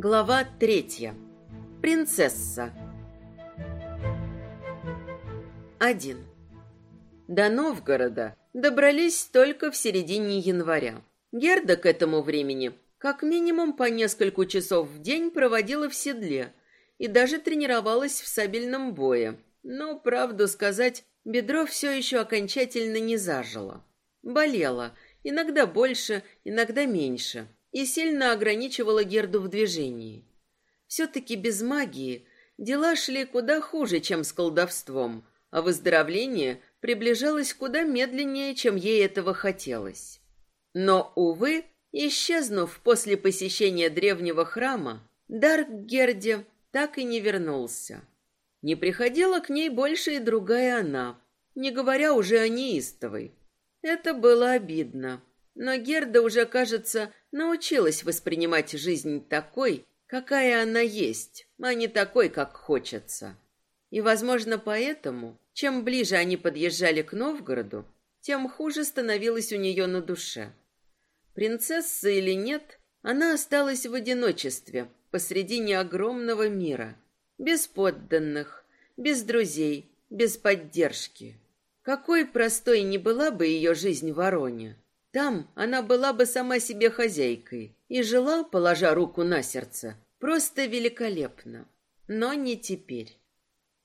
Глава третья. Принцесса. Один. До Новгорода добрались только в середине января. Герда к этому времени как минимум по несколько часов в день проводила в седле и даже тренировалась в сабельном бое. Но, правду сказать, бедро все еще окончательно не зажило. Болело, иногда больше, иногда меньше, и сильно ограничивало Герду в движении. Все-таки без магии дела шли куда хуже, чем с колдовством, а выздоровление приближалось куда медленнее, чем ей этого хотелось. Но, увы, исчезнув после посещения древнего храма, дар к Герде так и не вернулся. Не приходила к ней больше и другая она, не говоря уже о неистовой. Это было обидно. Но Герда уже, кажется, научилась воспринимать жизнь такой, какая она есть, а не такой, как хочется. И, возможно, поэтому, чем ближе они подъезжали к Новгороду, тем хуже становилось у нее на душе. Принцесса или нет, она осталась в одиночестве посредине огромного мира, без подданных, без друзей, без поддержки. Какой простой не была бы ее жизнь в Вороне. Там она была бы сама себе хозяйкой и жила, положа руку на сердце, просто великолепно. Но не теперь.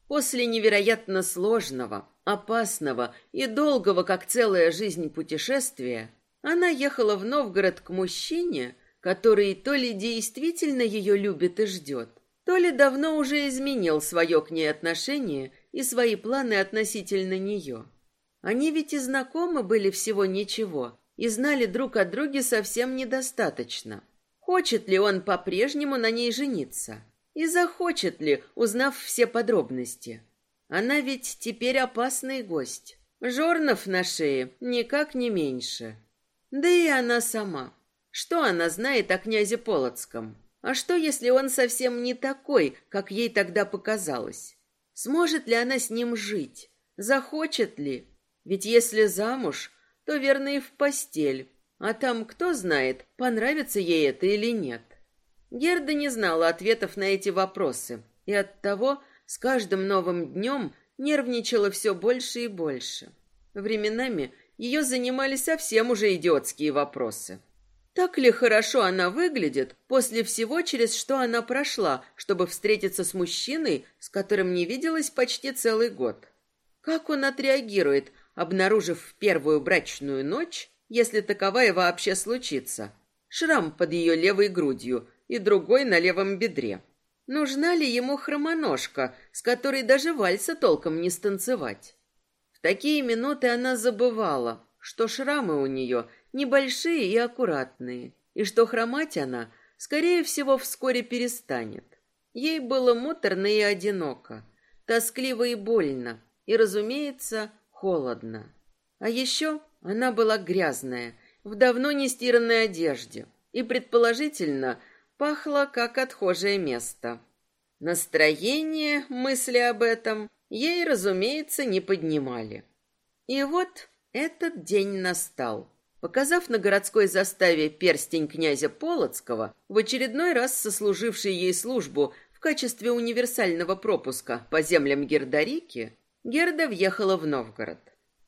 После невероятно сложного, опасного и долгого, как целая жизнь путешествия, она ехала в Новгород к мужчине, который то ли действительно ее любит и ждет, то ли давно уже изменил свое к ней отношение и свои планы относительно нее. Они ведь и знакомы были всего ничего, и знали друг о друге совсем недостаточно. Хочет ли он по-прежнему на ней жениться? И захочет ли, узнав все подробности? Она ведь теперь опасный гость. Жорнов на шее никак не меньше. Да и она сама. Что она знает о князе Полоцком? А что, если он совсем не такой, как ей тогда показалось? Сможет ли она с ним жить? Захочет ли? Ведь если замуж, то верно и в постель. А там кто знает, понравится ей это или нет. Герда не знала ответов на эти вопросы, и оттого с каждым новым днем нервничала все больше и больше. Временами ее занимали совсем уже идиотские вопросы. Так ли хорошо она выглядит после всего, через что она прошла, чтобы встретиться с мужчиной, с которым не виделась почти целый год? Как он отреагирует, обнаружив в первую брачную ночь, если таковая вообще случится, шрам под ее левой грудью и другой на левом бедре. Нужна ли ему хромоножка, с которой даже вальса толком не станцевать? В такие минуты она забывала, что шрамы у нее небольшие и аккуратные, и что хромать она, скорее всего, вскоре перестанет. Ей было муторно и одиноко, тоскливо и больно, и, разумеется, холодно. А еще она была грязная, в давно не стиранной одежде, и, предположительно, пахла как отхожее место. Настроение, мысли об этом, ей, разумеется, не поднимали. И вот этот день настал. Показав на городской заставе перстень князя Полоцкого, в очередной раз сослуживший ей службу в качестве универсального пропуска по землям Гердарики, Герда въехала в Новгород.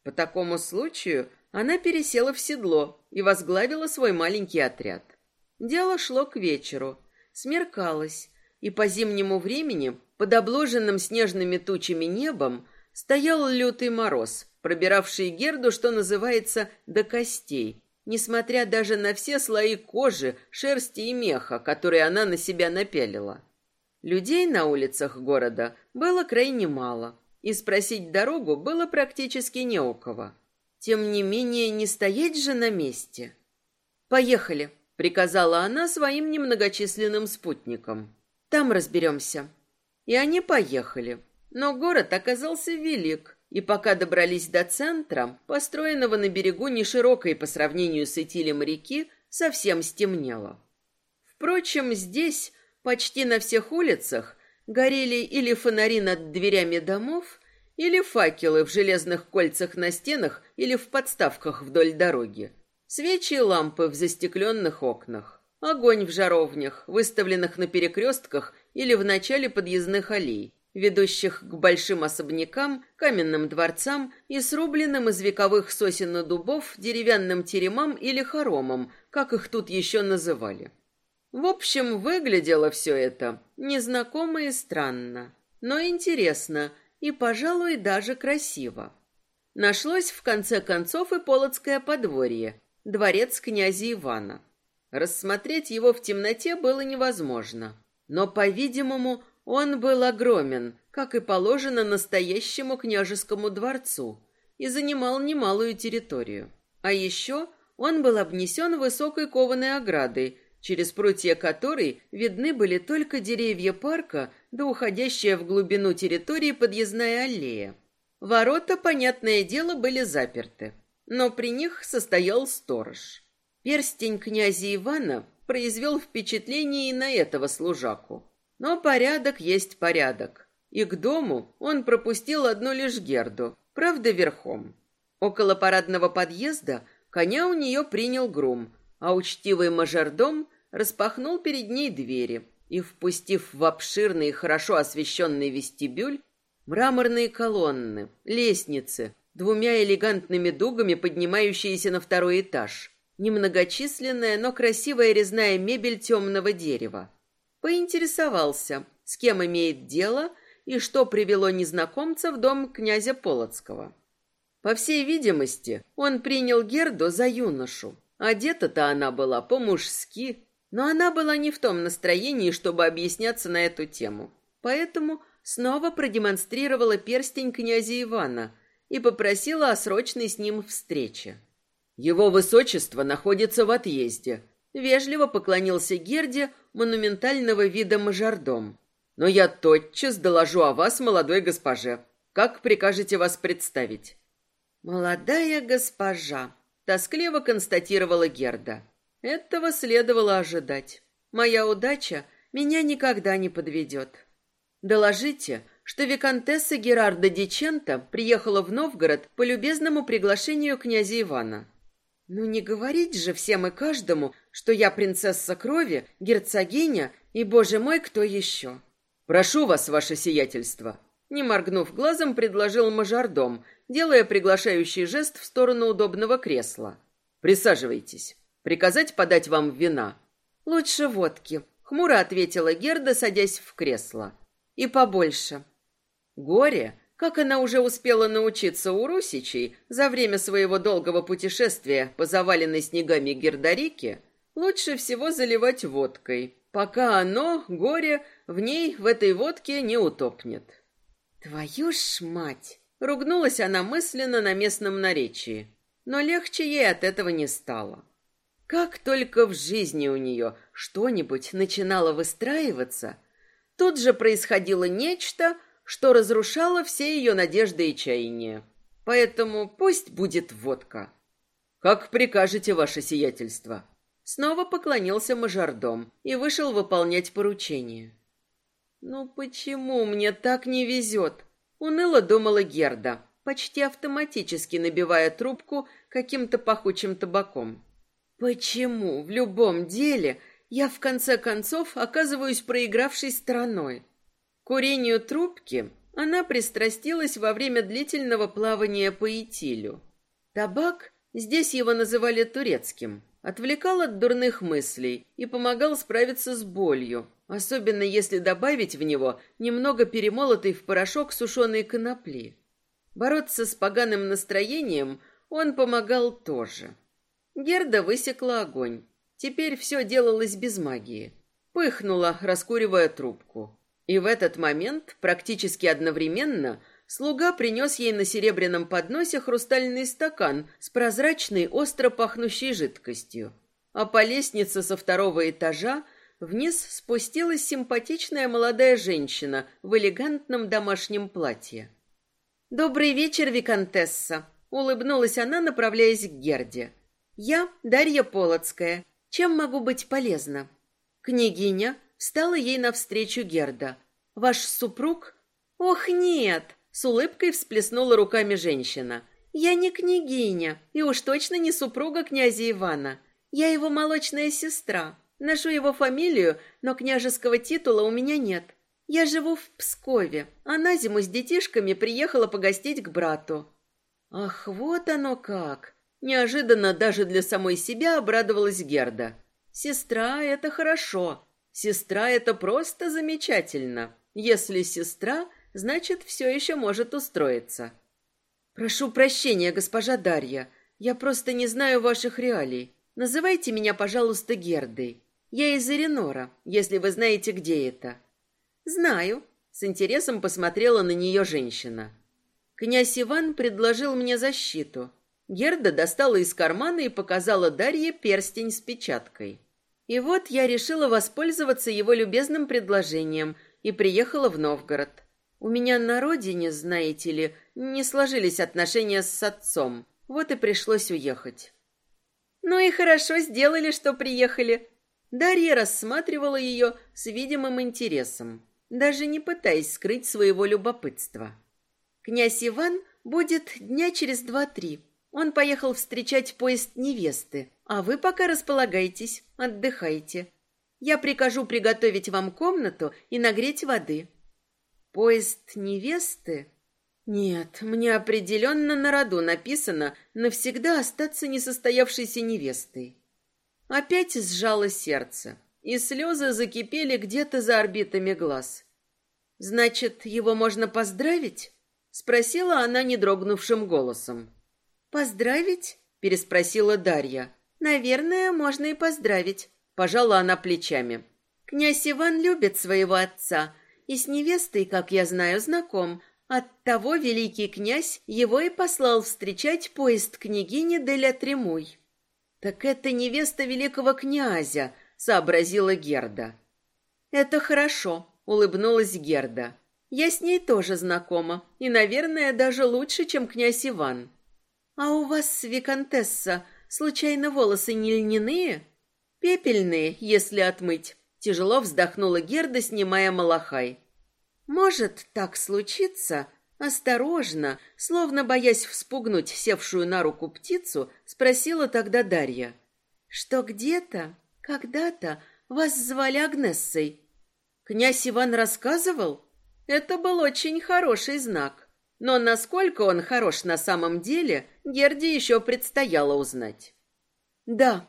По такому случаю она пересела в седло и возглавила свой маленький отряд. Дело шло к вечеру, смеркалось, и по зимнему времени под обложенным снежными тучами небом стоял лютый мороз, пробиравший Герду, что называется, до костей, несмотря даже на все слои кожи, шерсти и меха, которые она на себя напялила. Людей на улицах города было крайне мало, и спросить дорогу было практически не у кого. Тем не менее, не стоять же на месте. «Поехали», — приказала она своим немногочисленным спутникам. «Там разберемся». И они поехали. Но город оказался велик, и пока добрались до центра, построенного на берегу неширокой по сравнению с Итилем реки, совсем стемнело. Впрочем, здесь, почти на всех улицах, горели или фонари над дверями домов, или факелы в железных кольцах на стенах или в подставках вдоль дороги. Свечи и лампы в застекленных окнах. Огонь в жаровнях, выставленных на перекрестках или в начале подъездных аллей, ведущих к большим особнякам, каменным дворцам и срубленным из вековых сосен и дубов деревянным теремам или хоромам, как их тут еще называли. В общем, выглядело все это незнакомо и странно, но интересно и, пожалуй, даже красиво. Нашлось в конце концов и Полоцкое подворье, дворец князя Ивана. Рассмотреть его в темноте было невозможно, но, по-видимому, он был огромен, как и положено настоящему княжескому дворцу, и занимал немалую территорию. А еще он был обнесен высокой кованой оградой, через прутья которой видны были только деревья парка да уходящая в глубину территории подъездная аллея. Ворота, понятное дело, были заперты, но при них состоял сторож. Перстень князя Ивана произвел впечатление и на этого служаку. Но порядок есть порядок. И к дому он пропустил одну лишь Герду, правда, верхом. Около парадного подъезда коня у нее принял грум, а учтивый мажордом распахнул перед ней двери и, впустив в обширный и хорошо освещенный вестибюль, мраморные колонны, лестницы, двумя элегантными дугами поднимающиеся на второй этаж, немногочисленная, но красивая резная мебель темного дерева, Поинтересовался, с кем имеет дело и что привело незнакомца в дом князя Полоцкого. По всей видимости, он принял Герду за юношу. Одета-то она была по-мужски, но она была не в том настроении, чтобы объясняться на эту тему. Поэтому снова продемонстрировала перстень князя Ивана и попросила о срочной с ним встрече. «Его высочество находится в отъезде», Вежливо поклонился Герде монументального вида мажордом. «Но я тотчас доложу о вас, молодой госпоже. Как прикажете вас представить?» «Молодая госпожа», — тоскливо констатировала Герда. «Этого следовало ожидать. Моя удача меня никогда не подведет. Доложите, что виконтесса Герарда Дичента приехала в Новгород по любезному приглашению князя Ивана. Ну не говорить же всем и каждому, что я принцесса крови, герцогиня и, боже мой, кто еще. Прошу вас, ваше сиятельство. Не моргнув глазом, предложил мажордом, делая приглашающий жест в сторону удобного кресла. Присаживайтесь. Приказать подать вам вина. Лучше водки, хмуро ответила Герда, садясь в кресло. И побольше. Горе как она уже успела научиться у русичей за время своего долгого путешествия по заваленной снегами Гердарике, лучше всего заливать водкой, пока оно, горе, в ней, в этой водке не утопнет. «Твою ж мать!» — ругнулась она мысленно на местном наречии, но легче ей от этого не стало. Как только в жизни у нее что-нибудь начинало выстраиваться, тут же происходило нечто, что разрушало все ее надежды и чаяния. Поэтому пусть будет водка. Как прикажете, ваше сиятельство. Снова поклонился мажордом и вышел выполнять поручение. Ну почему мне так не везет? Уныло думала Герда, почти автоматически набивая трубку каким-то пахучим табаком. Почему в любом деле я в конце концов оказываюсь проигравшей стороной? курению трубки она пристрастилась во время длительного плавания по Итилю. Табак, здесь его называли турецким, отвлекал от дурных мыслей и помогал справиться с болью, особенно если добавить в него немного перемолотой в порошок сушеной конопли. Бороться с поганым настроением он помогал тоже. Герда высекла огонь. Теперь все делалось без магии. Пыхнула, раскуривая трубку. И в этот момент, практически одновременно, слуга принес ей на серебряном подносе хрустальный стакан с прозрачной, остро пахнущей жидкостью. А по лестнице со второго этажа вниз спустилась симпатичная молодая женщина в элегантном домашнем платье. «Добрый вечер, виконтесса!» — улыбнулась она, направляясь к Герде. «Я Дарья Полоцкая. Чем могу быть полезна?» Княгиня Встала ей навстречу Герда. «Ваш супруг?» «Ох, нет!» — с улыбкой всплеснула руками женщина. «Я не княгиня, и уж точно не супруга князя Ивана. Я его молочная сестра. Ношу его фамилию, но княжеского титула у меня нет. Я живу в Пскове, а на зиму с детишками приехала погостить к брату. Ах, вот оно как. Неожиданно даже для самой себя обрадовалась Герда. Сестра это хорошо. Сестра это просто замечательно. Если сестра, значит, все еще может устроиться. Прошу прощения, госпожа Дарья. Я просто не знаю ваших реалий. Называйте меня, пожалуйста, Гердой. Я из Иринора, если вы знаете, где это. Знаю, с интересом посмотрела на нее женщина. Князь Иван предложил мне защиту. Герда достала из кармана и показала Дарье перстень с печаткой. И вот я решила воспользоваться его любезным предложением и приехала в Новгород. У меня на родине, знаете ли, не сложились отношения с отцом. Вот и пришлось уехать. Ну и хорошо сделали, что приехали. Дарья рассматривала ее с видимым интересом, даже не пытаясь скрыть своего любопытства. Князь Иван будет дня через два-три. Он поехал встречать поезд невесты, а вы пока располагайтесь, отдыхайте. Я прикажу приготовить вам комнату и нагреть воды. Поезд невесты? Нет, мне определенно на роду написано навсегда остаться несостоявшейся невестой. Опять сжало сердце, и слезы закипели где-то за орбитами глаз. Значит, его можно поздравить? спросила она недрогнувшим голосом. Поздравить? переспросила Дарья. Наверное, можно и поздравить, пожала она плечами. Князь Иван любит своего отца и с невестой, как я знаю, знаком. Оттого великий князь его и послал встречать поезд княгини Деля Тремуй. Так это невеста великого князя, сообразила Герда. Это хорошо, улыбнулась Герда. Я с ней тоже знакома, и, наверное, даже лучше, чем князь Иван. А у вас, виконтесса, случайно волосы не льняные? Пепельные, если отмыть. Тяжело вздохнула Герда, снимая малахай. Может так случиться? Осторожно, словно боясь вспугнуть севшую на руку птицу, спросила тогда Дарья. Что где-то, когда-то вас звали Агнессой. Князь Иван рассказывал? Это был очень хороший знак. Но насколько он хорош на самом деле, Герде еще предстояло узнать. Да.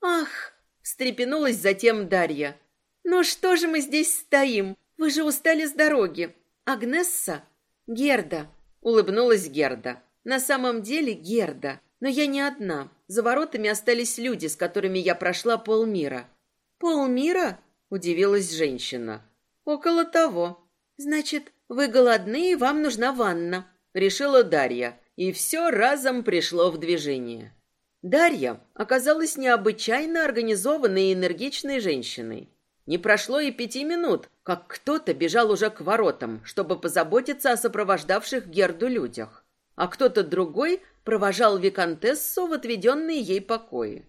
Ах, встрепенулась затем Дарья. Ну что же мы здесь стоим? Вы же устали с дороги. Агнесса Герда, улыбнулась Герда. На самом деле Герда, но я не одна. За воротами остались люди, с которыми я прошла полмира. Полмира? удивилась женщина. Около того. Значит, вы голодны и вам нужна ванна, решила Дарья, и все разом пришло в движение. Дарья оказалась необычайно организованной и энергичной женщиной. Не прошло и пяти минут, как кто-то бежал уже к воротам, чтобы позаботиться о сопровождавших Герду людях, а кто-то другой провожал виконтессу в отведенные ей покои.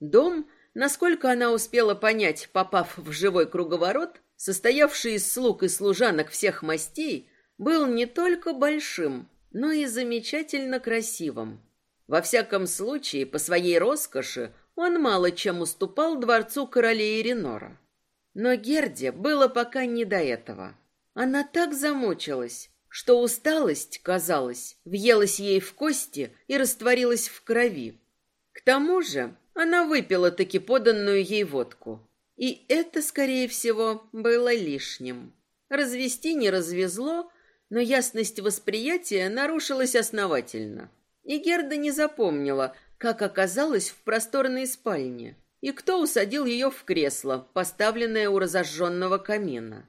Дом, насколько она успела понять, попав в живой круговорот, состоявший из слуг и служанок всех мастей, был не только большим, но и замечательно красивым. Во всяком случае, по своей роскоши он мало чем уступал дворцу королей Иринора. Но Герде было пока не до этого. Она так замучилась, что усталость, казалось, въелась ей в кости и растворилась в крови. К тому же она выпила таки поданную ей водку. И это, скорее всего, было лишним. Развести не развезло, но ясность восприятия нарушилась основательно. И Герда не запомнила, как оказалась в просторной спальне и кто усадил ее в кресло, поставленное у разожженного камина.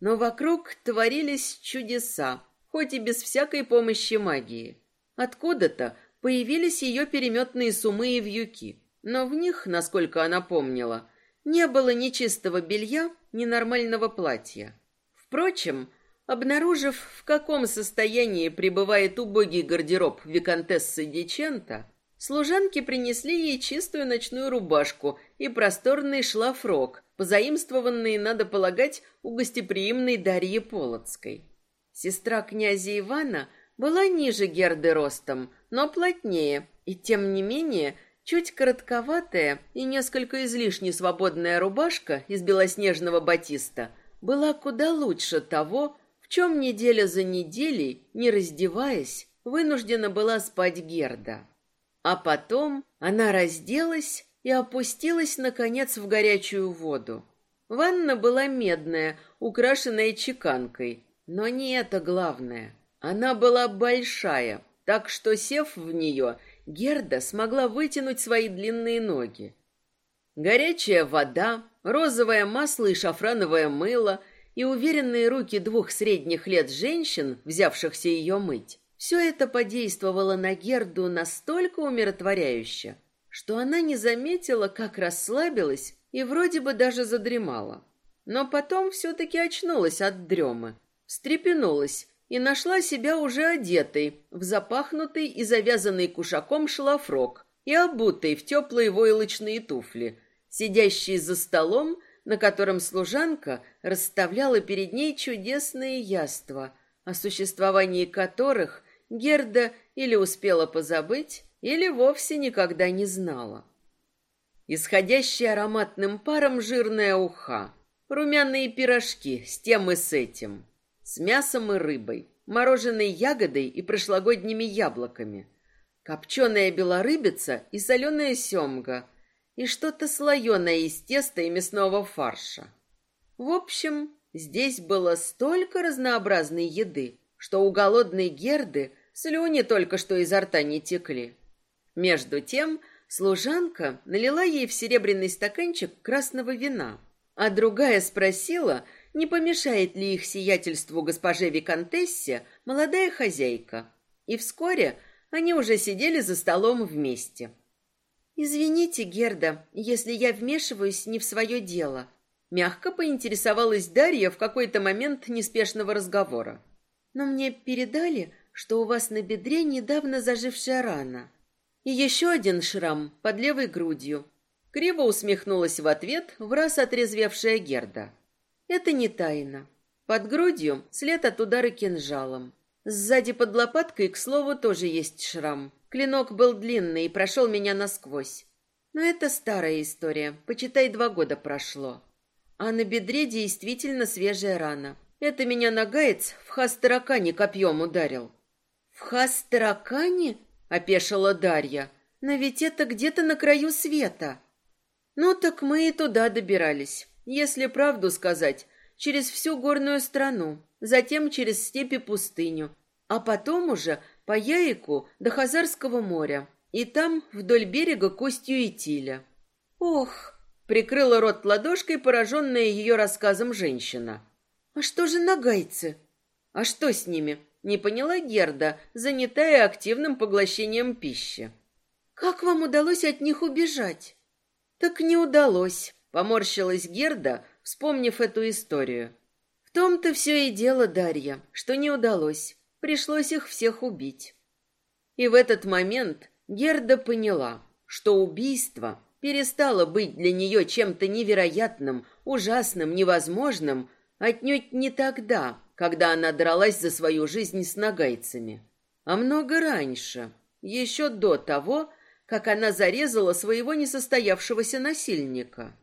Но вокруг творились чудеса, хоть и без всякой помощи магии. Откуда-то появились ее переметные сумы и вьюки, но в них, насколько она помнила, не было ни чистого белья, ни нормального платья. Впрочем, обнаружив, в каком состоянии пребывает убогий гардероб виконтессы Дичента, Служанки принесли ей чистую ночную рубашку и просторный шлафрок, позаимствованные, надо полагать, у гостеприимной Дарьи Полоцкой. Сестра князя Ивана была ниже Герды ростом, но плотнее, и тем не менее Чуть коротковатая и несколько излишне свободная рубашка из белоснежного батиста была куда лучше того, в чем неделя за неделей, не раздеваясь, вынуждена была спать Герда. А потом она разделась и опустилась, наконец, в горячую воду. Ванна была медная, украшенная чеканкой, но не это главное. Она была большая, так что, сев в нее, Герда смогла вытянуть свои длинные ноги. Горячая вода, розовое масло и шафрановое мыло и уверенные руки двух средних лет женщин, взявшихся ее мыть, все это подействовало на Герду настолько умиротворяюще, что она не заметила, как расслабилась и вроде бы даже задремала. Но потом все-таки очнулась от дремы, встрепенулась и нашла себя уже одетой в запахнутый и завязанный кушаком шлафрок и обутой в теплые войлочные туфли, сидящей за столом, на котором служанка расставляла перед ней чудесные яства, о существовании которых Герда или успела позабыть, или вовсе никогда не знала. Исходящая ароматным паром жирная уха, румяные пирожки с тем и с этим, с мясом и рыбой, мороженой ягодой и прошлогодними яблоками, копченая белорыбица и соленая семга, и что-то слоеное из теста и мясного фарша. В общем, здесь было столько разнообразной еды, что у голодной Герды слюни только что изо рта не текли. Между тем, служанка налила ей в серебряный стаканчик красного вина, а другая спросила, не помешает ли их сиятельству госпоже Викантессе молодая хозяйка. И вскоре они уже сидели за столом вместе. «Извините, Герда, если я вмешиваюсь не в свое дело», мягко поинтересовалась Дарья в какой-то момент неспешного разговора. «Но мне передали, что у вас на бедре недавно зажившая рана. И еще один шрам под левой грудью. Криво усмехнулась в ответ в раз отрезвевшая Герда. Это не тайна. Под грудью след от удара кинжалом. Сзади под лопаткой, к слову, тоже есть шрам. Клинок был длинный и прошел меня насквозь. Но это старая история, почитай, два года прошло. А на бедре действительно свежая рана. Это меня нагаец в хас-таракане копьем ударил. «В хас-таракане?» опешила Дарья. Но ведь это где-то на краю света. Ну так мы и туда добирались. Если правду сказать, через всю горную страну, затем через степи пустыню, а потом уже по Яику до Хазарского моря, и там вдоль берега костью и тиля. Ох, прикрыла рот ладошкой, пораженная ее рассказом женщина. А что же нагайцы? А что с ними? Не поняла Герда, занятая активным поглощением пищи. Как вам удалось от них убежать? Так не удалось, поморщилась Герда, вспомнив эту историю. В том-то все и дело, Дарья, что не удалось. Пришлось их всех убить. И в этот момент Герда поняла, что убийство перестало быть для нее чем-то невероятным, ужасным, невозможным, отнюдь не тогда, когда она дралась за свою жизнь с нагайцами, а много раньше, еще до того, как она зарезала своего несостоявшегося насильника.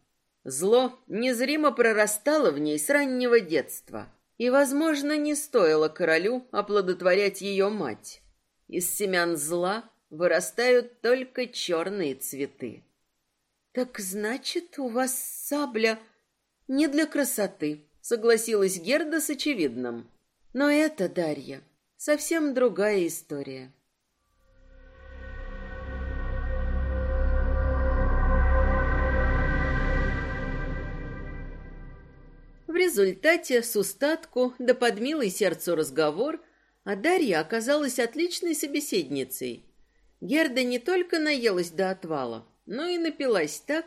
Зло незримо прорастало в ней с раннего детства, и, возможно, не стоило королю оплодотворять ее мать. Из семян зла вырастают только черные цветы. «Так значит, у вас сабля не для красоты», согласилась Герда с очевидным. Но это, Дарья, совсем другая история. Результате с устатку да под милый сердцу разговор, а Дарья оказалась отличной собеседницей. Герда не только наелась до отвала, но и напилась так,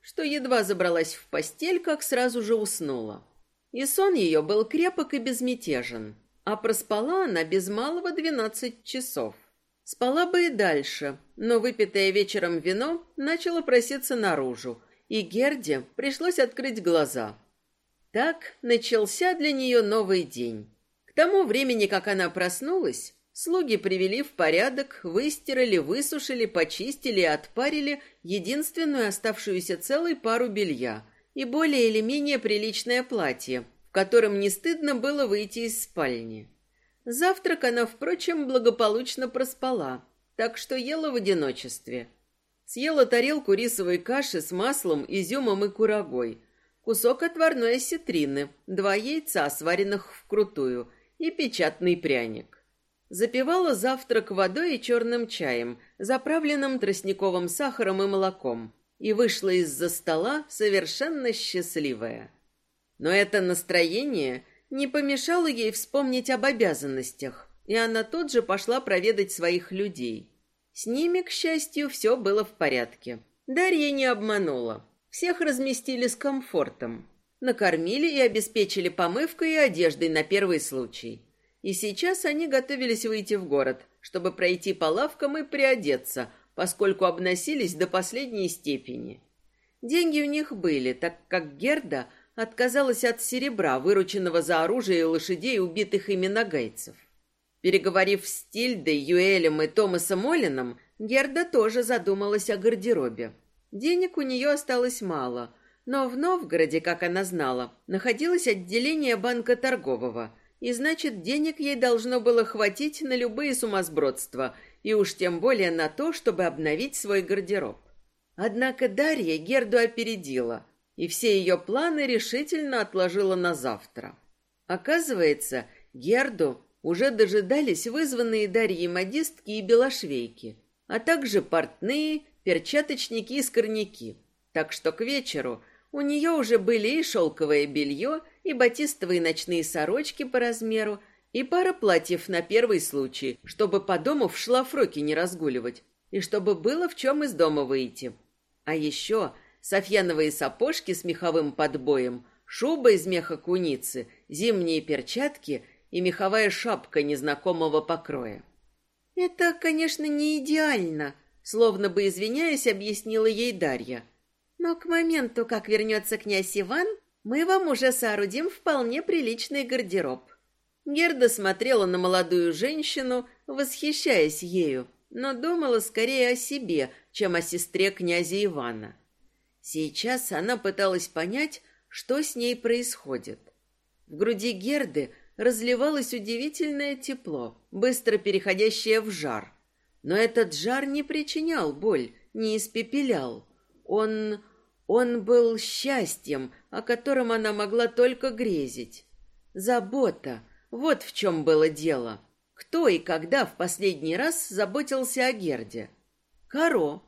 что едва забралась в постель, как сразу же уснула. И сон ее был крепок и безмятежен, а проспала она без малого двенадцать часов. Спала бы и дальше, но выпитое вечером вино начало проситься наружу, и Герде пришлось открыть глаза. Так начался для нее новый день. К тому времени, как она проснулась, Слуги привели в порядок, выстирали, высушили, почистили и отпарили единственную оставшуюся целой пару белья и более или менее приличное платье, в котором не стыдно было выйти из спальни. Завтрак она, впрочем, благополучно проспала, так что ела в одиночестве. Съела тарелку рисовой каши с маслом, изюмом и курагой, кусок отварной осетрины, два яйца, сваренных вкрутую, и печатный пряник. Запивала завтрак водой и черным чаем, заправленным тростниковым сахаром и молоком, и вышла из-за стола совершенно счастливая. Но это настроение не помешало ей вспомнить об обязанностях, и она тут же пошла проведать своих людей. С ними, к счастью, все было в порядке. Дарья не обманула. Всех разместили с комфортом. Накормили и обеспечили помывкой и одеждой на первый случай. И сейчас они готовились выйти в город, чтобы пройти по лавкам и приодеться, поскольку обносились до последней степени. Деньги у них были, так как Герда отказалась от серебра, вырученного за оружие и лошадей, убитых ими нагайцев. Переговорив с Тильдой, Юэлем и Томасом Олином, Герда тоже задумалась о гардеробе. Денег у нее осталось мало, но в Новгороде, как она знала, находилось отделение банка торгового, и значит, денег ей должно было хватить на любые сумасбродства, и уж тем более на то, чтобы обновить свой гардероб. Однако Дарья Герду опередила, и все ее планы решительно отложила на завтра. Оказывается, Герду уже дожидались вызванные Дарьей модистки и белошвейки, а также портные перчаточники и скорняки. Так что к вечеру у нее уже были и шелковое белье, и батистовые ночные сорочки по размеру, и пара платьев на первый случай, чтобы по дому в шлафроке не разгуливать, и чтобы было в чем из дома выйти. А еще софьяновые сапожки с меховым подбоем, шуба из меха куницы, зимние перчатки и меховая шапка незнакомого покроя. «Это, конечно, не идеально», Словно бы извиняясь, объяснила ей Дарья. Но к моменту, как вернется князь Иван, мы вам уже соорудим вполне приличный гардероб. Герда смотрела на молодую женщину, восхищаясь ею, но думала скорее о себе, чем о сестре князя Ивана. Сейчас она пыталась понять, что с ней происходит. В груди Герды разливалось удивительное тепло, быстро переходящее в жар. Но этот жар не причинял боль, не испепелял. Он... он был счастьем, о котором она могла только грезить. Забота. Вот в чем было дело. Кто и когда в последний раз заботился о Герде? Каро.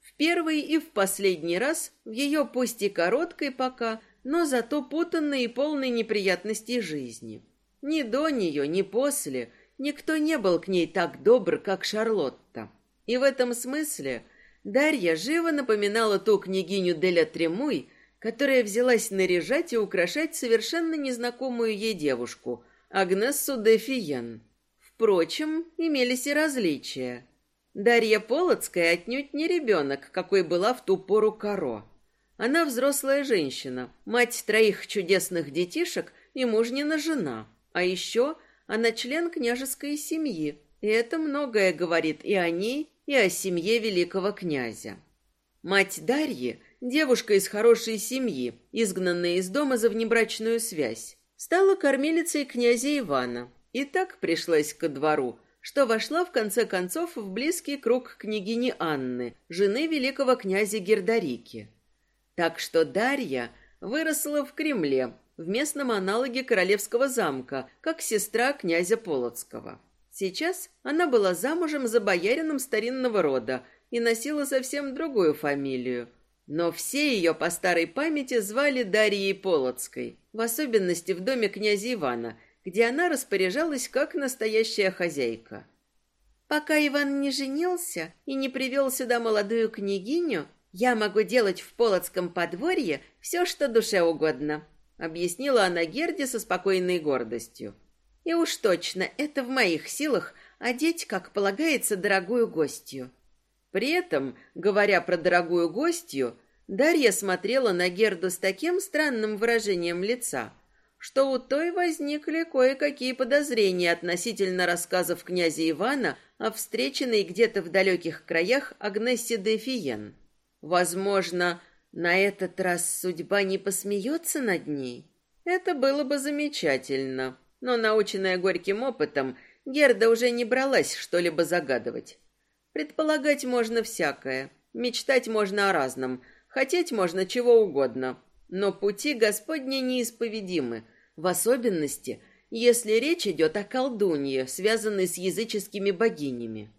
В первый и в последний раз в ее пусть и короткой пока, но зато путанной и полной неприятностей жизни. Ни до нее, ни после Никто не был к ней так добр, как Шарлотта. И в этом смысле Дарья живо напоминала ту княгиню Деля Тремуй, которая взялась наряжать и украшать совершенно незнакомую ей девушку, Агнессу де Фиен. Впрочем, имелись и различия. Дарья Полоцкая отнюдь не ребенок, какой была в ту пору Каро. Она взрослая женщина, мать троих чудесных детишек и мужнина жена, а еще – она член княжеской семьи, и это многое говорит и о ней, и о семье великого князя. Мать Дарьи, девушка из хорошей семьи, изгнанная из дома за внебрачную связь, стала кормилицей князя Ивана и так пришлась ко двору, что вошла в конце концов в близкий круг княгини Анны, жены великого князя Гердарики. Так что Дарья выросла в Кремле, в местном аналоге королевского замка, как сестра князя Полоцкого. Сейчас она была замужем за боярином старинного рода и носила совсем другую фамилию. Но все ее по старой памяти звали Дарьей Полоцкой, в особенности в доме князя Ивана, где она распоряжалась как настоящая хозяйка. Пока Иван не женился и не привел сюда молодую княгиню, я могу делать в Полоцком подворье все, что душе угодно, объяснила она Герде со спокойной гордостью. И уж точно это в моих силах одеть, как полагается, дорогую гостью. При этом, говоря про дорогую гостью, Дарья смотрела на Герду с таким странным выражением лица, что у той возникли кое-какие подозрения относительно рассказов князя Ивана о встреченной где-то в далеких краях Агнессе де Фиен. Возможно, на этот раз судьба не посмеется над ней? Это было бы замечательно, но, наученная горьким опытом, Герда уже не бралась что-либо загадывать. Предполагать можно всякое, мечтать можно о разном, хотеть можно чего угодно, но пути Господни неисповедимы, в особенности, если речь идет о колдунье, связанной с языческими богинями.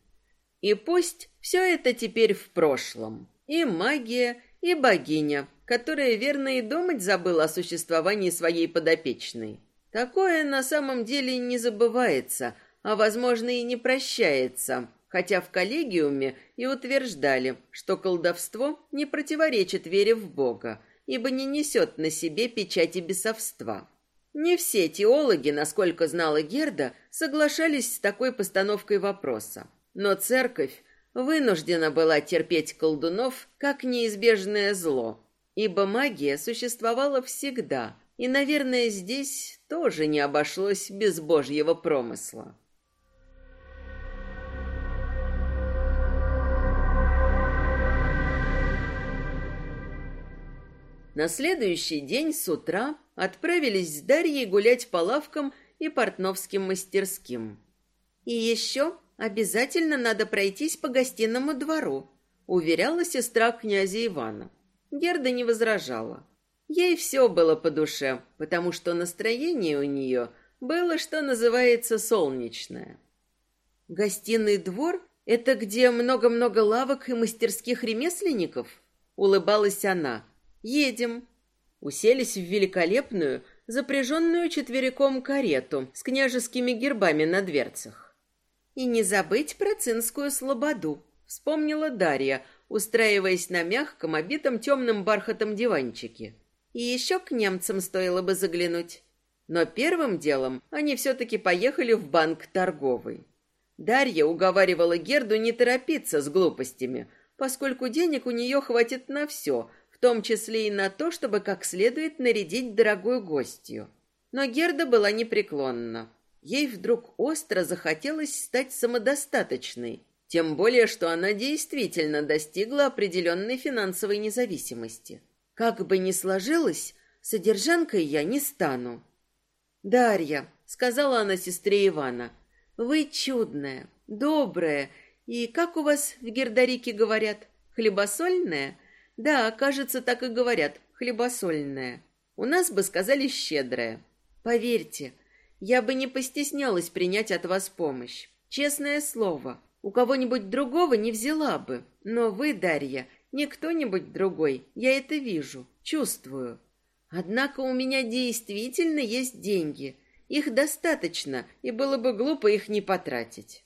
И пусть все это теперь в прошлом. И магия, и богиня, которая верно и думать забыла о существовании своей подопечной. Такое на самом деле не забывается, а, возможно, и не прощается, хотя в коллегиуме и утверждали, что колдовство не противоречит вере в Бога, ибо не несет на себе печати бесовства. Не все теологи, насколько знала Герда, соглашались с такой постановкой вопроса. Но церковь вынуждена была терпеть колдунов как неизбежное зло, ибо магия существовала всегда, и, наверное, здесь тоже не обошлось без божьего промысла. На следующий день с утра отправились с Дарьей гулять по лавкам и портновским мастерским. «И еще обязательно надо пройтись по гостиному двору», уверяла сестра князя Ивана. Герда не возражала. Ей все было по душе, потому что настроение у нее было, что называется, солнечное. «Гостиный двор — это где много-много лавок и мастерских ремесленников?» Улыбалась она. Едем. Уселись в великолепную, запряженную четвериком карету с княжескими гербами на дверцах. И не забыть про цинскую слободу, вспомнила Дарья, устраиваясь на мягком, обитом темным бархатом диванчике. И еще к немцам стоило бы заглянуть. Но первым делом они все-таки поехали в банк торговый. Дарья уговаривала Герду не торопиться с глупостями, поскольку денег у нее хватит на все, в том числе и на то, чтобы как следует нарядить дорогую гостью. Но Герда была непреклонна. Ей вдруг остро захотелось стать самодостаточной, тем более, что она действительно достигла определенной финансовой независимости. Как бы ни сложилось, содержанкой я не стану. «Дарья», — сказала она сестре Ивана, — «вы чудная, добрая и, как у вас в Гердарике говорят, хлебосольная?» Да, кажется, так и говорят, хлебосольная. У нас бы сказали щедрая. Поверьте, я бы не постеснялась принять от вас помощь. Честное слово, у кого-нибудь другого не взяла бы. Но вы, Дарья, не кто-нибудь другой, я это вижу, чувствую. Однако у меня действительно есть деньги. Их достаточно, и было бы глупо их не потратить.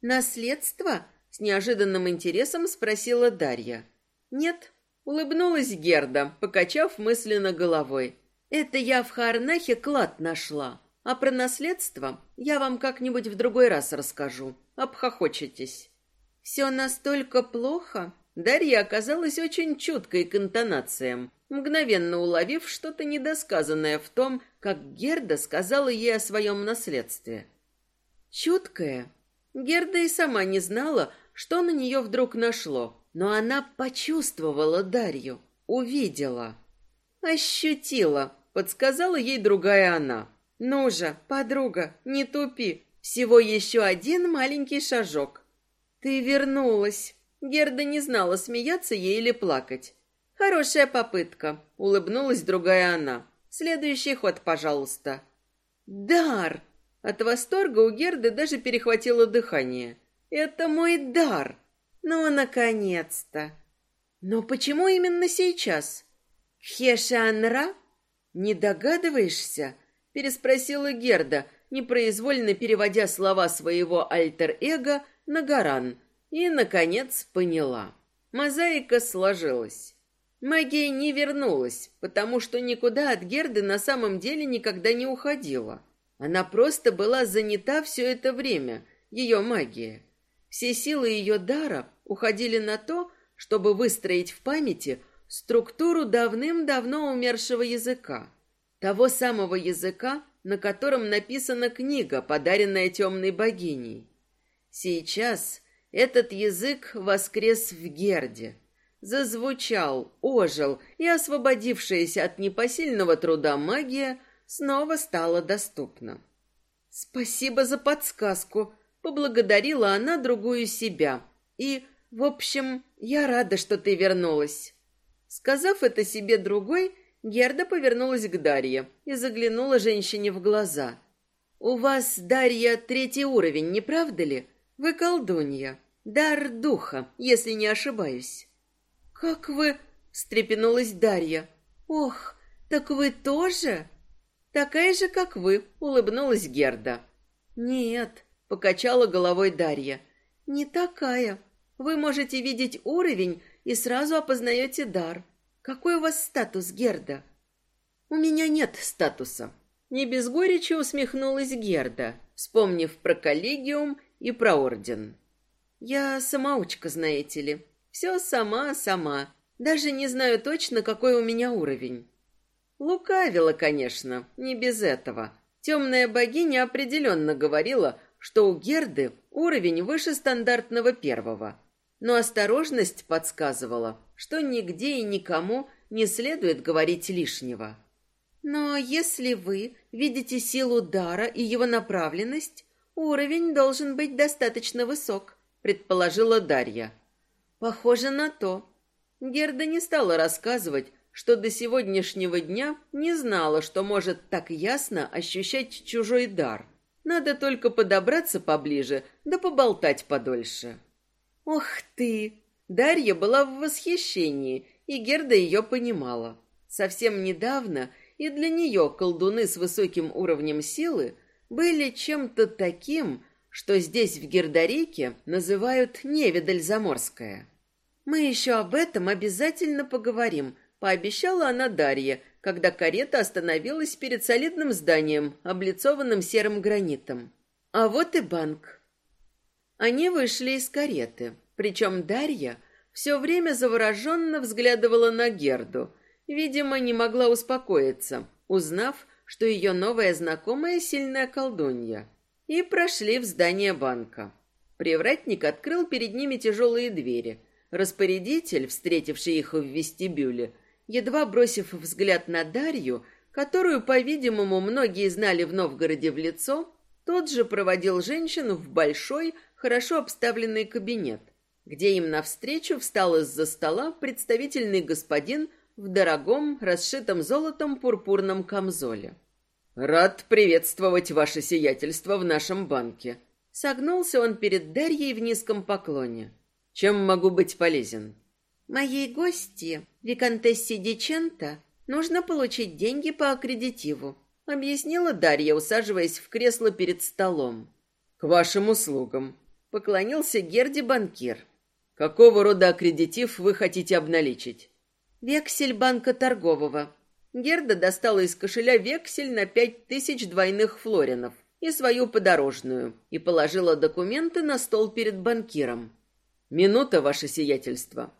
Наследство? С неожиданным интересом спросила Дарья. Нет, Улыбнулась Герда, покачав мысленно головой. Это я в Харнахе клад нашла. А про наследство я вам как-нибудь в другой раз расскажу. Обхохочетесь. Все настолько плохо. Дарья оказалась очень чуткой к интонациям, мгновенно уловив что-то недосказанное в том, как Герда сказала ей о своем наследстве. Чуткая? Герда и сама не знала, что на нее вдруг нашло, но она почувствовала Дарью, увидела. Ощутила, подсказала ей другая она. «Ну же, подруга, не тупи, всего еще один маленький шажок». «Ты вернулась». Герда не знала, смеяться ей или плакать. «Хорошая попытка», — улыбнулась другая она. «Следующий ход, пожалуйста». «Дар!» От восторга у Герды даже перехватило дыхание. «Это мой дар!» Ну, наконец-то. Но почему именно сейчас? Хешанра? Не догадываешься? Переспросила Герда, непроизвольно переводя слова своего альтер-эго на Гаран, и, наконец, поняла. Мозаика сложилась. Магия не вернулась, потому что никуда от Герды на самом деле никогда не уходила. Она просто была занята все это время, ее магия. Все силы ее дара уходили на то, чтобы выстроить в памяти структуру давным-давно умершего языка. Того самого языка, на котором написана книга, подаренная темной богиней. Сейчас этот язык воскрес в Герде, зазвучал, ожил, и освободившаяся от непосильного труда магия снова стала доступна. «Спасибо за подсказку», — поблагодарила она другую себя. «И, в общем, я рада, что ты вернулась». Сказав это себе другой, Герда повернулась к Дарье и заглянула женщине в глаза. «У вас, Дарья, третий уровень, не правда ли? Вы колдунья. Дар духа, если не ошибаюсь». «Как вы...» — встрепенулась Дарья. «Ох, так вы тоже?» «Такая же, как вы», — улыбнулась Герда. «Нет», — покачала головой Дарья. «Не такая. Вы можете видеть уровень и сразу опознаете дар. Какой у вас статус, Герда? У меня нет статуса. Не без горечи усмехнулась Герда, вспомнив про коллегиум и про орден. Я самоучка, знаете ли. Все сама-сама. Даже не знаю точно, какой у меня уровень. Лукавила, конечно, не без этого. Темная богиня определенно говорила, что у Герды уровень выше стандартного первого. Но осторожность подсказывала, что нигде и никому не следует говорить лишнего. Но если вы видите силу дара и его направленность, уровень должен быть достаточно высок, предположила Дарья. Похоже на то. Герда не стала рассказывать, что до сегодняшнего дня не знала, что может так ясно ощущать чужой дар. Надо только подобраться поближе, да поболтать подольше. Ох ты, Дарья была в восхищении, и Герда ее понимала. Совсем недавно и для нее колдуны с высоким уровнем силы были чем-то таким, что здесь, в Гердарике, называют невидаль заморская. «Мы еще об этом обязательно поговорим», — пообещала она Дарье, когда карета остановилась перед солидным зданием, облицованным серым гранитом. «А вот и банк». Они вышли из кареты. Причем Дарья все время завороженно взглядывала на Герду. Видимо, не могла успокоиться, узнав, что ее новая знакомая сильная колдунья. И прошли в здание банка. Привратник открыл перед ними тяжелые двери. Распорядитель, встретивший их в вестибюле, едва бросив взгляд на Дарью, которую, по-видимому, многие знали в Новгороде в лицо, тот же проводил женщину в большой, хорошо обставленный кабинет, где им навстречу встал из-за стола представительный господин в дорогом, расшитом золотом пурпурном камзоле. «Рад приветствовать ваше сиятельство в нашем банке». Согнулся он перед Дарьей в низком поклоне. «Чем могу быть полезен?» «Моей гости, виконтессе Дичента, нужно получить деньги по аккредитиву», объяснила Дарья, усаживаясь в кресло перед столом. «К вашим услугам», — поклонился Герди банкир. Какого рода аккредитив вы хотите обналичить? Вексель банка торгового. Герда достала из кошеля вексель на пять тысяч двойных флоринов и свою подорожную и положила документы на стол перед банкиром. Минута, ваше сиятельство.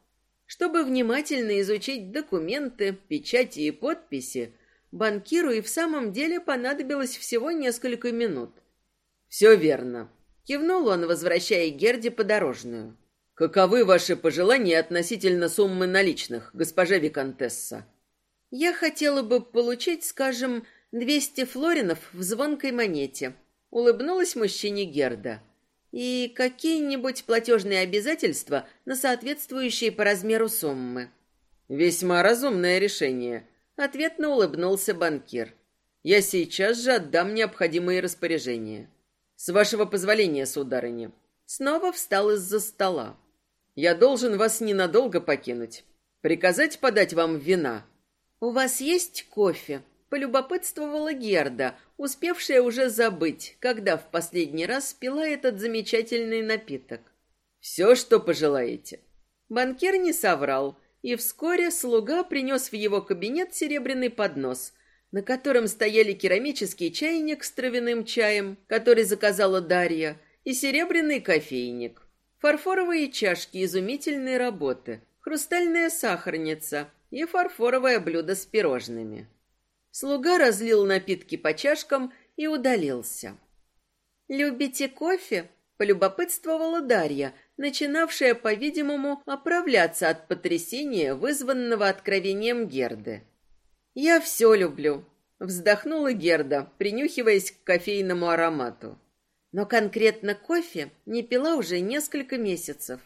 Чтобы внимательно изучить документы, печати и подписи, банкиру и в самом деле понадобилось всего несколько минут. Все верно. Кивнул он, возвращая Герде подорожную. Каковы ваши пожелания относительно суммы наличных, госпожа виконтесса? Я хотела бы получить, скажем, двести флоринов в звонкой монете. Улыбнулась мужчине Герда. И какие-нибудь платежные обязательства на соответствующие по размеру суммы. Весьма разумное решение, ответно улыбнулся банкир. Я сейчас же отдам необходимые распоряжения. С вашего позволения, сударыня. Снова встал из-за стола. Я должен вас ненадолго покинуть. Приказать подать вам вина. У вас есть кофе? Полюбопытствовала Герда, успевшая уже забыть, когда в последний раз пила этот замечательный напиток. Все, что пожелаете. Банкир не соврал, и вскоре слуга принес в его кабинет серебряный поднос, на котором стояли керамический чайник с травяным чаем, который заказала Дарья, и серебряный кофейник. Фарфоровые чашки изумительной работы, хрустальная сахарница и фарфоровое блюдо с пирожными. Слуга разлил напитки по чашкам и удалился. «Любите кофе?» – полюбопытствовала Дарья, начинавшая, по-видимому, оправляться от потрясения, вызванного откровением Герды. «Я все люблю», – вздохнула Герда, принюхиваясь к кофейному аромату. Но конкретно кофе не пила уже несколько месяцев.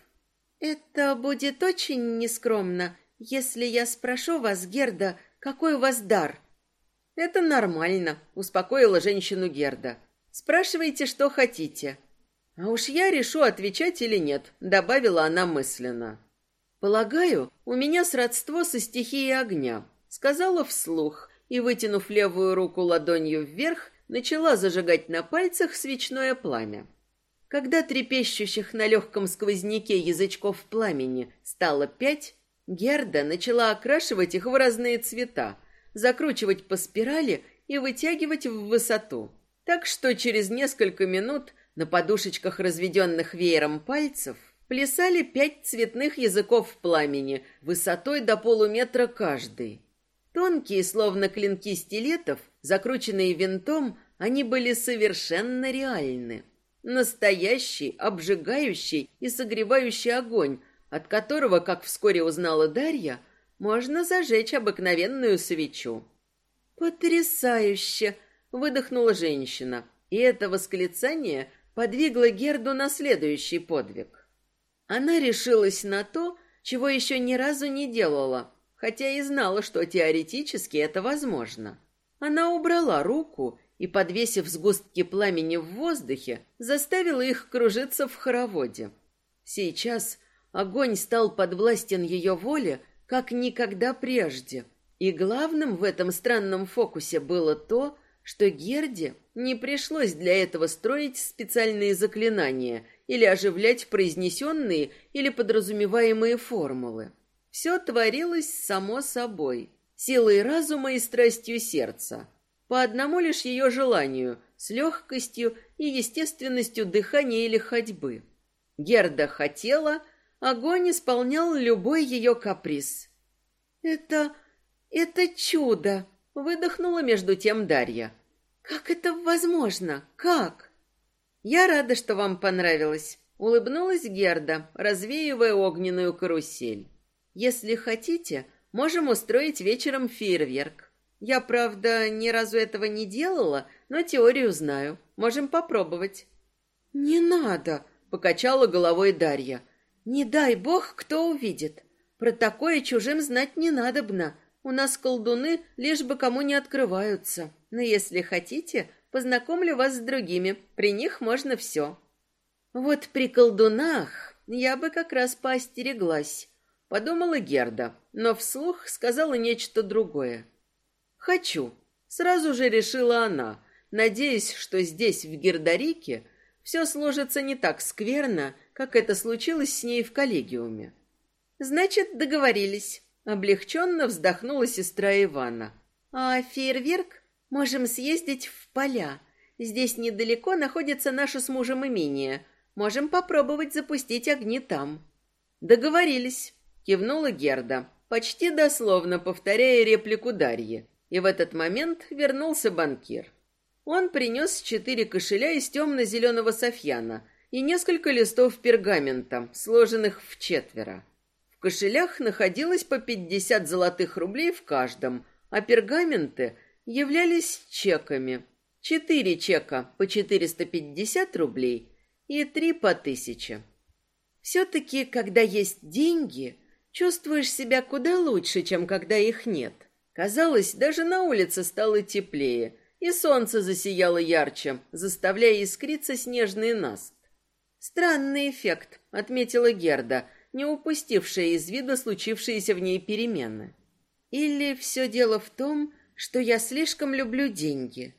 «Это будет очень нескромно, если я спрошу вас, Герда, какой у вас дар?» «Это нормально», — успокоила женщину Герда. «Спрашивайте, что хотите». «А уж я решу, отвечать или нет», — добавила она мысленно. «Полагаю, у меня сродство со стихией огня», — сказала вслух и, вытянув левую руку ладонью вверх, начала зажигать на пальцах свечное пламя. Когда трепещущих на легком сквозняке язычков пламени стало пять, Герда начала окрашивать их в разные цвета, закручивать по спирали и вытягивать в высоту. Так что через несколько минут на подушечках разведенных веером пальцев плясали пять цветных языков пламени высотой до полуметра каждый. Тонкие, словно клинки стилетов, закрученные винтом, они были совершенно реальны. Настоящий, обжигающий и согревающий огонь, от которого, как вскоре узнала Дарья, можно зажечь обыкновенную свечу. «Потрясающе!» — выдохнула женщина, и это восклицание подвигло Герду на следующий подвиг. Она решилась на то, чего еще ни разу не делала, хотя и знала, что теоретически это возможно. Она убрала руку и, подвесив сгустки пламени в воздухе, заставила их кружиться в хороводе. Сейчас огонь стал подвластен ее воле, как никогда прежде. И главным в этом странном фокусе было то, что Герде не пришлось для этого строить специальные заклинания или оживлять произнесенные или подразумеваемые формулы. Все творилось само собой, силой разума и страстью сердца, по одному лишь ее желанию, с легкостью и естественностью дыхания или ходьбы. Герда хотела, огонь исполнял любой ее каприз. «Это... это чудо!» — выдохнула между тем Дарья. «Как это возможно? Как?» «Я рада, что вам понравилось», — улыбнулась Герда, развеивая огненную карусель. «Если хотите, можем устроить вечером фейерверк. Я, правда, ни разу этого не делала, но теорию знаю. Можем попробовать». «Не надо», — покачала головой Дарья. «Не дай бог, кто увидит. Про такое чужим знать не надобно. У нас колдуны лишь бы кому не открываются. Но если хотите, познакомлю вас с другими. При них можно все». «Вот при колдунах я бы как раз поостереглась», — подумала Герда, но вслух сказала нечто другое. «Хочу», — сразу же решила она, надеясь, что здесь, в Гердарике, все сложится не так скверно, как это случилось с ней в коллегиуме. «Значит, договорились», — облегченно вздохнула сестра Ивана. «А фейерверк можем съездить в поля. Здесь недалеко находится наше с мужем имение. Можем попробовать запустить огни там». «Договорились», — кивнула Герда, почти дословно повторяя реплику Дарьи. И в этот момент вернулся банкир. Он принес четыре кошеля из темно-зеленого софьяна и несколько листов пергамента, сложенных в четверо. В кошелях находилось по 50 золотых рублей в каждом, а пергаменты являлись чеками. Четыре чека по 450 рублей и три по тысяче. Все-таки, когда есть деньги, чувствуешь себя куда лучше, чем когда их нет. Казалось, даже на улице стало теплее, и солнце засияло ярче, заставляя искриться снежный наст. «Странный эффект», — отметила Герда, — не упустившая из вида случившиеся в ней перемены. Или все дело в том, что я слишком люблю деньги.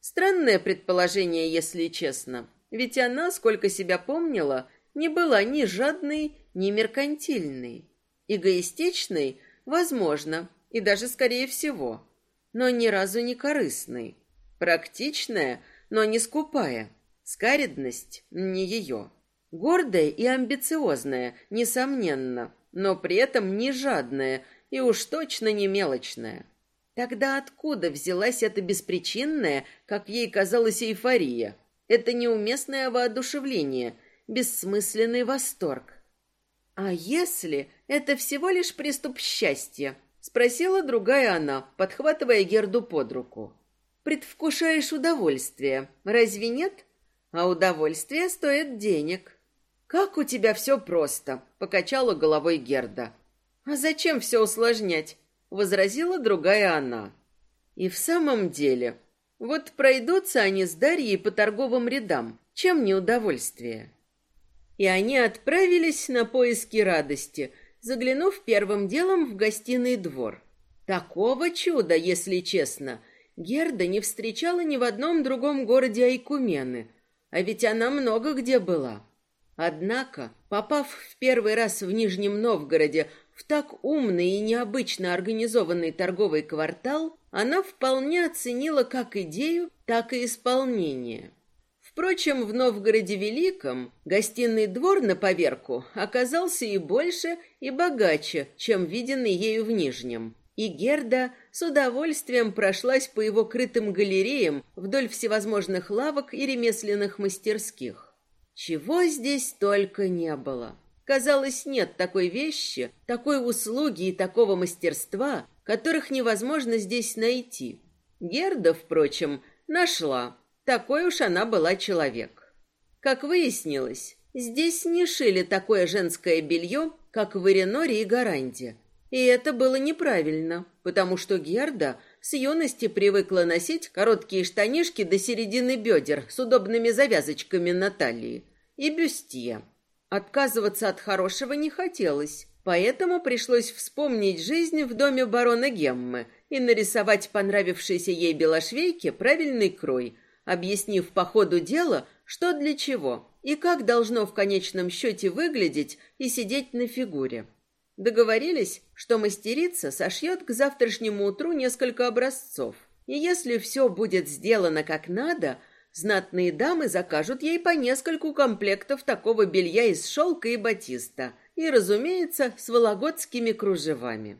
Странное предположение, если честно, ведь она, сколько себя помнила, не была ни жадной, ни меркантильной. Эгоистичной, возможно, и даже скорее всего, но ни разу не корыстной. Практичная, но не скупая. Скаридность не ее. Гордая и амбициозная, несомненно, но при этом не жадная и уж точно не мелочная. Тогда откуда взялась эта беспричинная, как ей казалось, эйфория? Это неуместное воодушевление, бессмысленный восторг. А если это всего лишь приступ счастья? Спросила другая она, подхватывая Герду под руку. Предвкушаешь удовольствие, разве нет? А удовольствие стоит денег. Как у тебя все просто, покачала головой Герда. А зачем все усложнять? возразила другая она. И в самом деле, вот пройдутся они с Дарьей по торговым рядам, чем не удовольствие. И они отправились на поиски радости, заглянув первым делом в гостиный двор. Такого чуда, если честно, Герда не встречала ни в одном другом городе Айкумены, а ведь она много где была. Однако, попав в первый раз в Нижнем Новгороде в так умный и необычно организованный торговый квартал, она вполне оценила как идею, так и исполнение. Впрочем, в Новгороде Великом гостиный двор на поверку оказался и больше, и богаче, чем виденный ею в Нижнем. И Герда с удовольствием прошлась по его крытым галереям вдоль всевозможных лавок и ремесленных мастерских. Чего здесь только не было. Казалось, нет такой вещи, такой услуги и такого мастерства, которых невозможно здесь найти. Герда, впрочем, нашла. Такой уж она была человек. Как выяснилось, здесь не шили такое женское белье, как в Иреноре и Гаранде. И это было неправильно, потому что Герда с юности привыкла носить короткие штанишки до середины бедер с удобными завязочками на талии и бюстье. Отказываться от хорошего не хотелось, поэтому пришлось вспомнить жизнь в доме барона Геммы и нарисовать понравившейся ей белошвейке правильный крой, объяснив по ходу дела, что для чего и как должно в конечном счете выглядеть и сидеть на фигуре. Договорились, что мастерица сошьет к завтрашнему утру несколько образцов, и если все будет сделано как надо – Знатные дамы закажут ей по нескольку комплектов такого белья из шелка и батиста, и, разумеется, с вологодскими кружевами.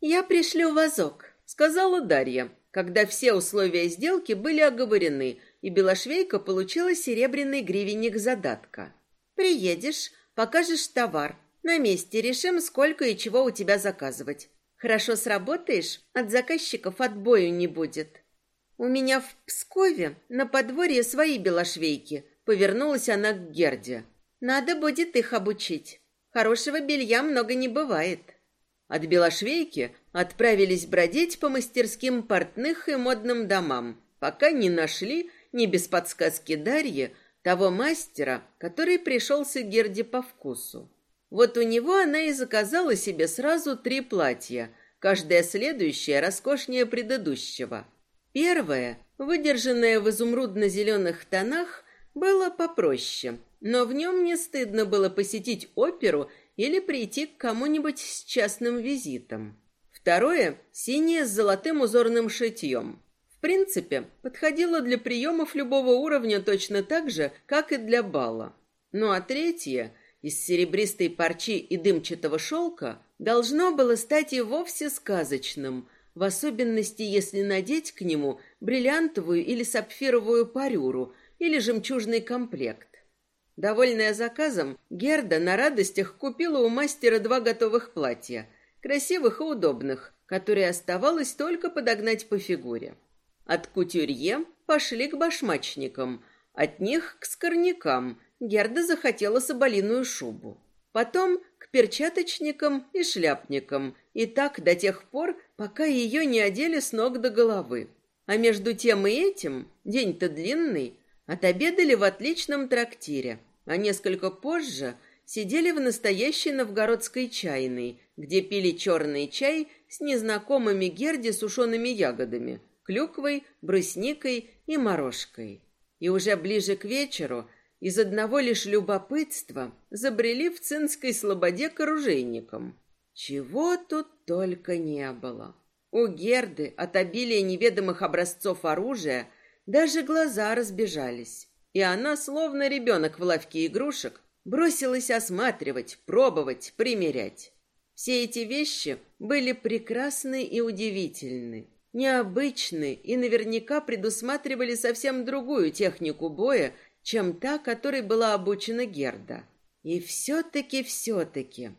«Я пришлю вазок», — сказала Дарья, когда все условия сделки были оговорены, и Белошвейка получила серебряный гривенник задатка. «Приедешь, покажешь товар. На месте решим, сколько и чего у тебя заказывать. Хорошо сработаешь, от заказчиков отбою не будет». У меня в Пскове на подворье свои белошвейки. Повернулась она к Герде. Надо будет их обучить. Хорошего белья много не бывает. От белошвейки отправились бродить по мастерским портных и модным домам, пока не нашли, ни без подсказки Дарьи, того мастера, который пришелся Герде по вкусу. Вот у него она и заказала себе сразу три платья, каждое следующее роскошнее предыдущего – Первое, выдержанное в изумрудно-зеленых тонах, было попроще, но в нем не стыдно было посетить оперу или прийти к кому-нибудь с частным визитом. Второе, синее с золотым узорным шитьем. В принципе, подходило для приемов любого уровня точно так же, как и для бала. Ну а третье, из серебристой парчи и дымчатого шелка, должно было стать и вовсе сказочным – в особенности, если надеть к нему бриллиантовую или сапфировую парюру или жемчужный комплект. Довольная заказом, Герда на радостях купила у мастера два готовых платья, красивых и удобных, которые оставалось только подогнать по фигуре. От кутюрье пошли к башмачникам, от них к скорнякам. Герда захотела соболиную шубу. Потом к перчаточникам и шляпникам, и так до тех пор, пока ее не одели с ног до головы. А между тем и этим, день-то длинный, отобедали в отличном трактире, а несколько позже сидели в настоящей новгородской чайной, где пили черный чай с незнакомыми Герде сушеными ягодами, клюквой, брусникой и морожкой. И уже ближе к вечеру из одного лишь любопытства забрели в Цинской слободе к оружейникам. Чего тут только не было. У Герды от обилия неведомых образцов оружия даже глаза разбежались, и она, словно ребенок в лавке игрушек, бросилась осматривать, пробовать, примерять. Все эти вещи были прекрасны и удивительны. необычны и наверняка предусматривали совсем другую технику боя, чем та, которой была обучена Герда. И все-таки, все-таки...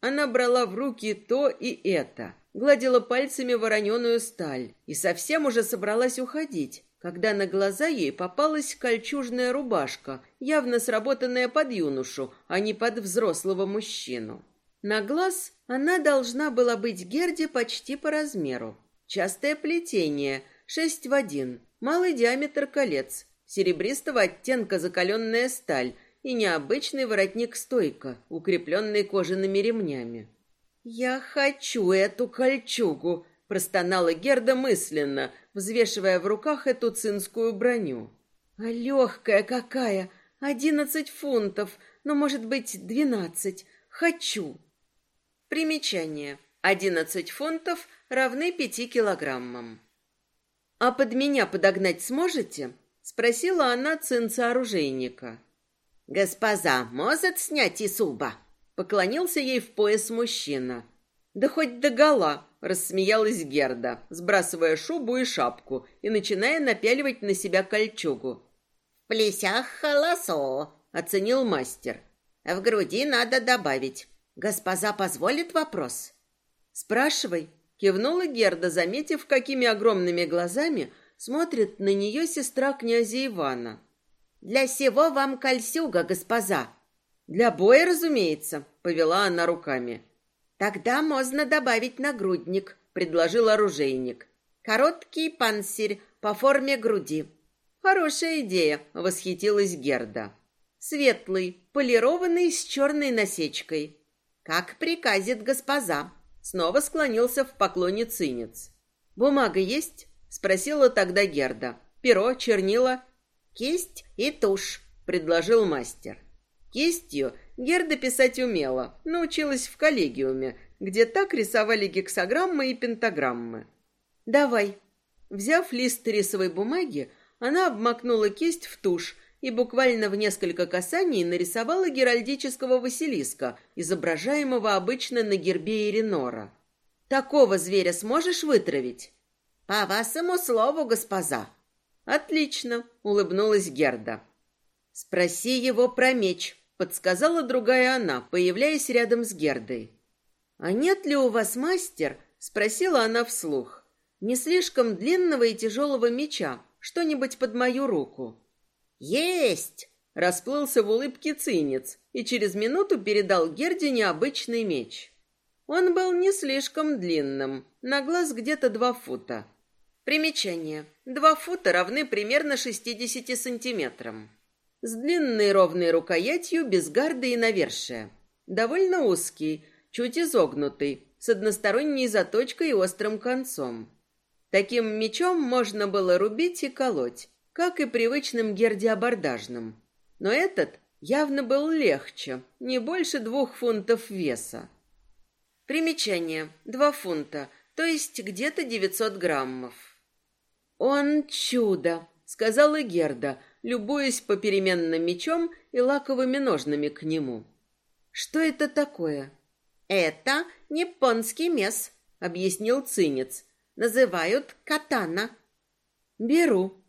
Она брала в руки то и это, гладила пальцами вороненую сталь и совсем уже собралась уходить, когда на глаза ей попалась кольчужная рубашка, явно сработанная под юношу, а не под взрослого мужчину. На глаз она должна была быть Герде почти по размеру. Частое плетение, шесть в один, малый диаметр колец, серебристого оттенка закаленная сталь и необычный воротник-стойка, укрепленный кожаными ремнями. «Я хочу эту кольчугу!» — простонала Герда мысленно, взвешивая в руках эту цинскую броню. «А легкая какая! Одиннадцать фунтов, ну, может быть, двенадцать. Хочу!» Примечание. Одиннадцать фунтов равны пяти килограммам. «А под меня подогнать сможете?» — спросила она цинца-оружейника. «Госпоза, может снять и суба?» — поклонился ей в пояс мужчина. «Да хоть до гола!» — рассмеялась Герда, сбрасывая шубу и шапку и начиная напяливать на себя кольчугу. «В плесях холосо», — оценил мастер. «В груди надо добавить. Госпоза позволит вопрос?» «Спрашивай», — кивнула Герда, заметив, какими огромными глазами смотрит на нее сестра князя Ивана. «Для сего вам кольсюга, госпоза». «Для боя, разумеется», — повела она руками. «Тогда можно добавить нагрудник», — предложил оружейник. «Короткий панцирь по форме груди». «Хорошая идея», — восхитилась Герда. «Светлый, полированный с черной насечкой. «Как приказит госпоза», — снова склонился в поклоне цинец. «Бумага есть?» — спросила тогда Герда. «Перо, чернила?» «Кисть и тушь», — предложил мастер. Кистью Герда писать умела, научилась в коллегиуме, где так рисовали гексограммы и пентаграммы. «Давай». Взяв лист рисовой бумаги, она обмакнула кисть в тушь и буквально в несколько касаний нарисовала геральдического Василиска, изображаемого обычно на гербе Иринора. «Такого зверя сможешь вытравить?» «По вашему слову, госпожа». «Отлично», — улыбнулась Герда. «Спроси его про меч», — подсказала другая она, появляясь рядом с Гердой. «А нет ли у вас, мастер?» — спросила она вслух. «Не слишком длинного и тяжелого меча, что-нибудь под мою руку?» «Есть!» — расплылся в улыбке цинец и через минуту передал Герде необычный меч. Он был не слишком длинным, на глаз где-то два фута. Примечание. Два фута равны примерно 60 сантиметрам. С длинной ровной рукоятью, без гарды и навершия. Довольно узкий, чуть изогнутый, с односторонней заточкой и острым концом. Таким мечом можно было рубить и колоть, как и привычным Герде абордажным. Но этот явно был легче, не больше двух фунтов веса. Примечание. Два фунта, то есть где-то девятьсот граммов. «Он чудо», — сказала Герда, любуясь попеременно мечом и лаковыми ножнами к нему. «Что это такое?» «Это японский мес», — объяснил цинец. «Называют катана». «Беру»,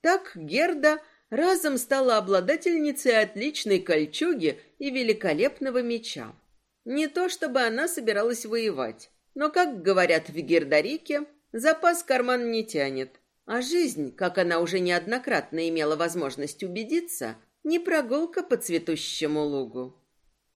так Герда разом стала обладательницей отличной кольчуги и великолепного меча. Не то чтобы она собиралась воевать, но, как говорят в Гердарике, запас карман не тянет, а жизнь, как она уже неоднократно имела возможность убедиться, не прогулка по цветущему лугу.